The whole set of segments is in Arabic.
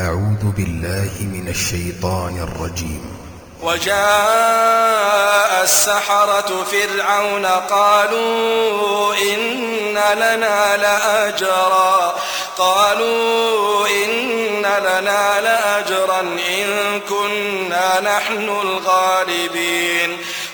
أعوذ بالله من الشيطان الرجيم. وجاء السحرة فرعون قالوا إن لنا لأجرا قالوا إن لنا لأجرا إن كنا نحن الغالبين.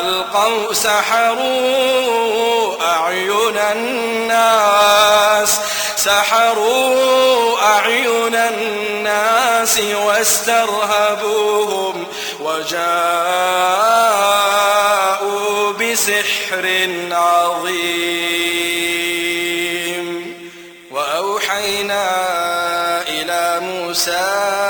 ألقوا سحروا أعين الناس سحروا أعين الناس واسترهبوهم وجاءوا بسحر عظيم. وأوحينا إلى موسى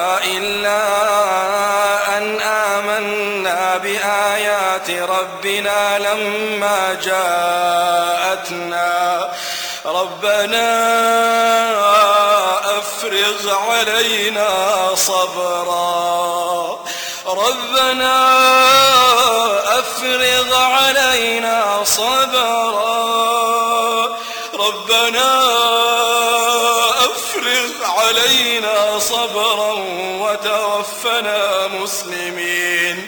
جاءتنا ربنا أفرغ علينا صبرا ربنا أفرغ علينا صبرا ربنا أفرغ علينا صبرا وتوفنا مسلمين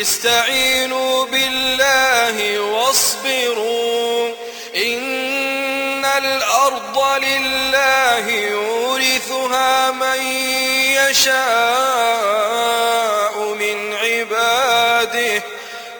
استعينوا بالله واصبروا. إن الأرض لله يورثها من يشاء من عباده.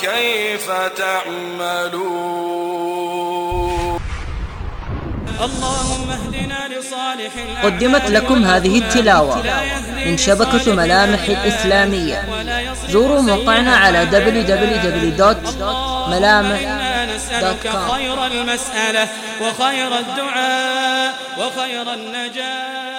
كيف تعملون؟ اللهم اهدنا لصالح قدمت لكم هذه التلاوة من شبكة ملامح الإسلامية. زوروا موقعنا على www.ملامح.com خير المسألة وخير الدعاء وخير النجاة.